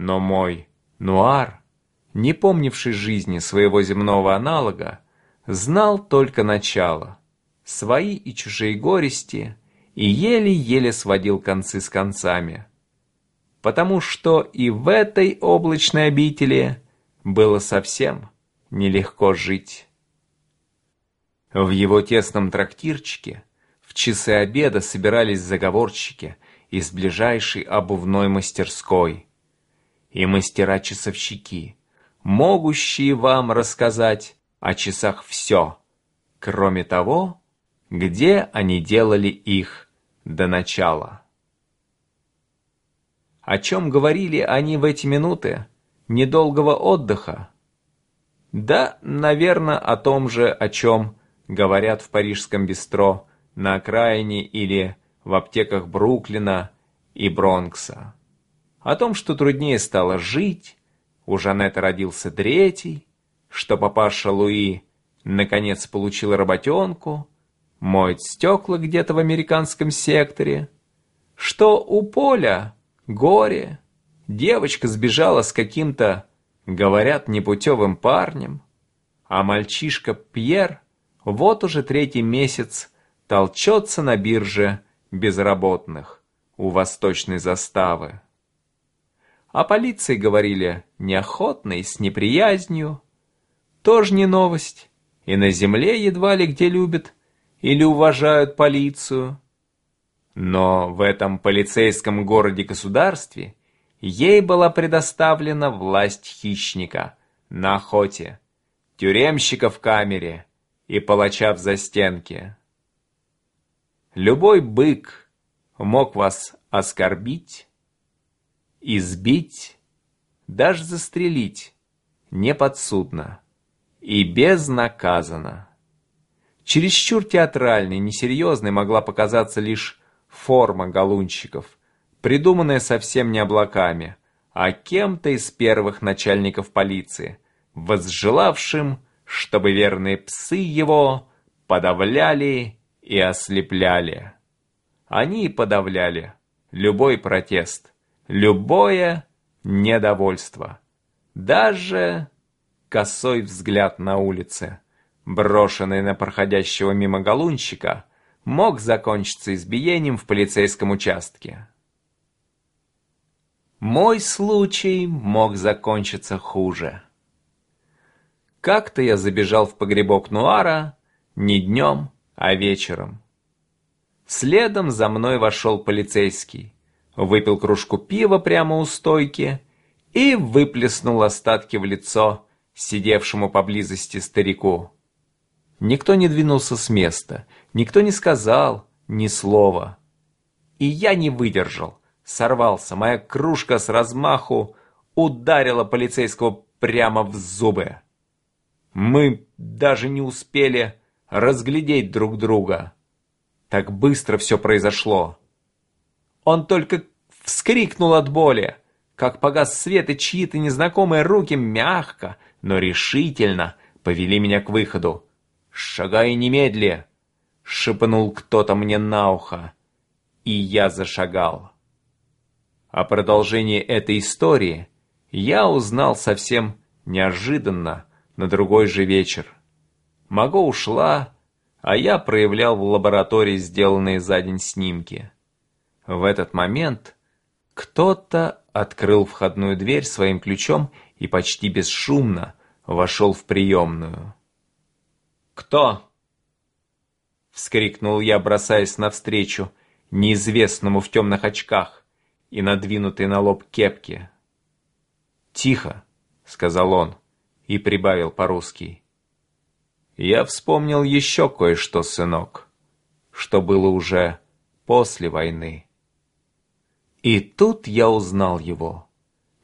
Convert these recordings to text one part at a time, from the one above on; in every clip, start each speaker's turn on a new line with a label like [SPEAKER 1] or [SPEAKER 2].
[SPEAKER 1] Но мой нуар, не помнивший жизни своего земного аналога, знал только начало, свои и чужие горести, и еле-еле сводил концы с концами. Потому что и в этой облачной обители было совсем нелегко жить. В его тесном трактирчике в часы обеда собирались заговорщики из ближайшей обувной мастерской и мастера-часовщики, могущие вам рассказать о часах все, кроме того, где они делали их до начала. О чем говорили они в эти минуты недолгого отдыха? Да, наверное, о том же, о чем говорят в парижском бистро на окраине или в аптеках Бруклина и Бронкса. О том, что труднее стало жить, у Жанетты родился третий, что папаша Луи наконец получил работенку, моет стекла где-то в американском секторе, что у Поля горе, девочка сбежала с каким-то, говорят, непутевым парнем, а мальчишка Пьер вот уже третий месяц толчется на бирже безработных у восточной заставы. О полиции говорили неохотно и с неприязнью. Тоже не новость. И на земле едва ли где любят или уважают полицию. Но в этом полицейском городе-государстве ей была предоставлена власть хищника на охоте, тюремщика в камере и палача в застенке. Любой бык мог вас оскорбить, избить, даже застрелить неподсудно и безнаказанно. Чересчур театральной, несерьезной могла показаться лишь форма галунщиков, придуманная совсем не облаками, а кем-то из первых начальников полиции, возжелавшим, чтобы верные псы его подавляли и ослепляли. Они и подавляли любой протест, любое недовольство, даже косой взгляд на улице, брошенный на проходящего мимо галунщика, мог закончиться избиением в полицейском участке. Мой случай мог закончиться хуже. Как-то я забежал в погребок Нуара не днем, а вечером. Следом за мной вошел полицейский, выпил кружку пива прямо у стойки и выплеснул остатки в лицо сидевшему поблизости старику. Никто не двинулся с места, никто не сказал ни слова. И я не выдержал, сорвался, моя кружка с размаху ударила полицейского прямо в зубы. Мы даже не успели разглядеть друг друга. Так быстро все произошло. Он только вскрикнул от боли, как погас свет, и чьи-то незнакомые руки мягко, но решительно повели меня к выходу. «Шагай немедли!» — шепнул кто-то мне на ухо, и я зашагал. О продолжении этой истории я узнал совсем неожиданно на другой же вечер. Маго ушла, а я проявлял в лаборатории сделанные за день снимки. В этот момент кто-то открыл входную дверь своим ключом и почти бесшумно вошел в приемную. «Кто?» — вскрикнул я, бросаясь навстречу неизвестному в темных очках и надвинутой на лоб кепке. «Тихо», — сказал он и прибавил по-русски. Я вспомнил еще кое-что, сынок, что было уже после войны. И тут я узнал его.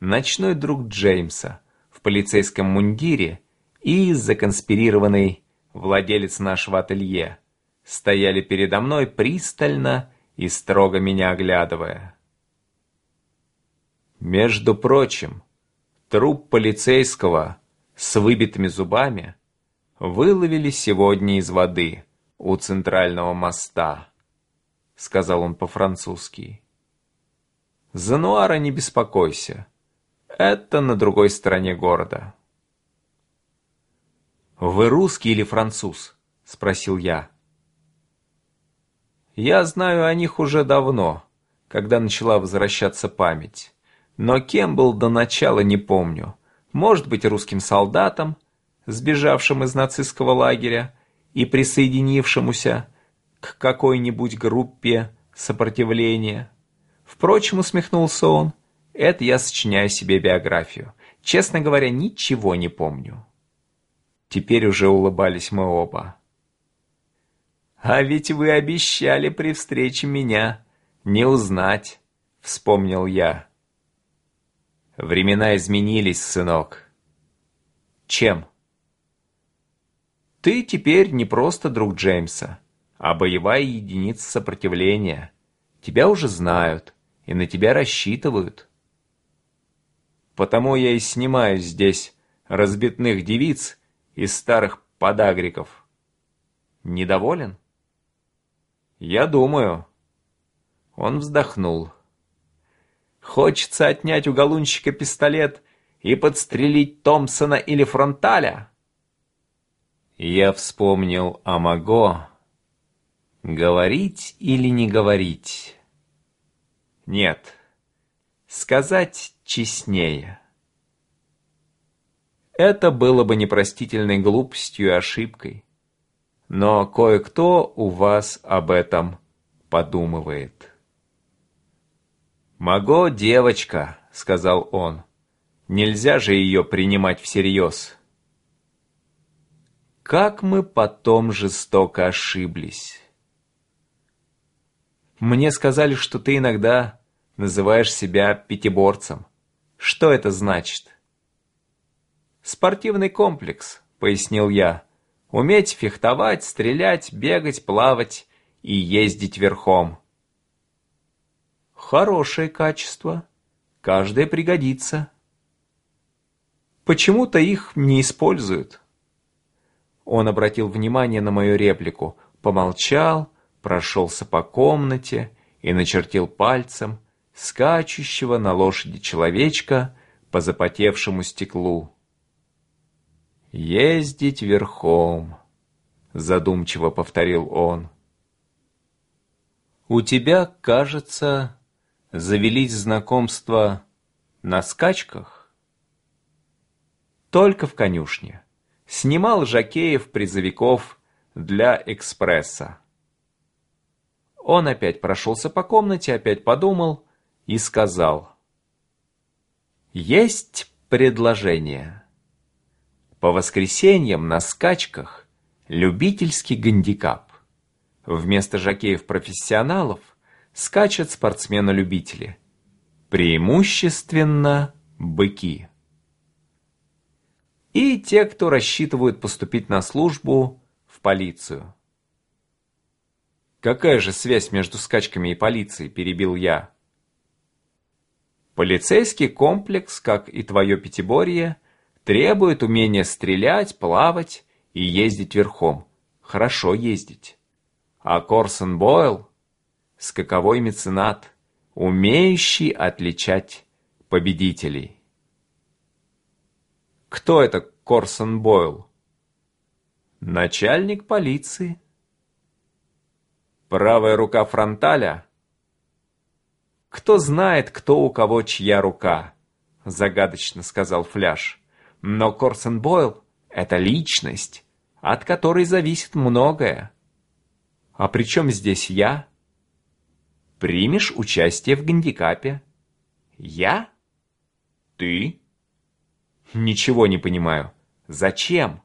[SPEAKER 1] Ночной друг Джеймса в полицейском мундире и законспирированный владелец нашего ателье стояли передо мной пристально и строго меня оглядывая. Между прочим, труп полицейского с выбитыми зубами выловили сегодня из воды у центрального моста», — сказал он по-французски. «За Нуара не беспокойся. Это на другой стороне города. «Вы русский или француз?» — спросил я. Я знаю о них уже давно, когда начала возвращаться память. Но кем был до начала, не помню. Может быть, русским солдатом, сбежавшим из нацистского лагеря и присоединившемуся к какой-нибудь группе сопротивления. Впрочем, усмехнулся он, это я сочиняю себе биографию. Честно говоря, ничего не помню. Теперь уже улыбались мы оба. «А ведь вы обещали при встрече меня не узнать», — вспомнил я. «Времена изменились, сынок». «Чем?» «Ты теперь не просто друг Джеймса, а боевая единица сопротивления. Тебя уже знают и на тебя рассчитывают». «Потому я и снимаю здесь разбитных девиц из старых подагриков. Недоволен?» «Я думаю». Он вздохнул. «Хочется отнять у галунщика пистолет и подстрелить Томпсона или Фронталя?» Я вспомнил о Маго. Говорить или не говорить? Нет. Сказать честнее. Это было бы непростительной глупостью и ошибкой но кое-кто у вас об этом подумывает. «Маго девочка», — сказал он. «Нельзя же ее принимать всерьез». Как мы потом жестоко ошиблись. Мне сказали, что ты иногда называешь себя пятиборцем. Что это значит? Спортивный комплекс, пояснил я. Уметь фехтовать, стрелять, бегать, плавать и ездить верхом. Хорошее качество. Каждое пригодится. Почему-то их не используют. Он обратил внимание на мою реплику, помолчал, прошелся по комнате и начертил пальцем скачущего на лошади человечка по запотевшему стеклу. «Ездить верхом», — задумчиво повторил он. «У тебя, кажется, завелись знакомства на скачках?» «Только в конюшне. Снимал жакеев-призовиков для экспресса». Он опять прошелся по комнате, опять подумал и сказал. «Есть предложение». По воскресеньям на скачках любительский гандикап. Вместо жокеев-профессионалов скачут спортсмены-любители. Преимущественно быки. И те, кто рассчитывают поступить на службу в полицию. «Какая же связь между скачками и полицией?» – перебил я. Полицейский комплекс, как и твое пятиборье, Требует умения стрелять, плавать и ездить верхом. Хорошо ездить. А Корсон Бойл — скаковой меценат, умеющий отличать победителей. Кто это Корсон Бойл? Начальник полиции. Правая рука фронталя? Кто знает, кто у кого чья рука, загадочно сказал Фляж. Но Корсен Бойл — это личность, от которой зависит многое. А при чем здесь я? Примешь участие в гандикапе? Я? Ты? Ничего не понимаю. Зачем?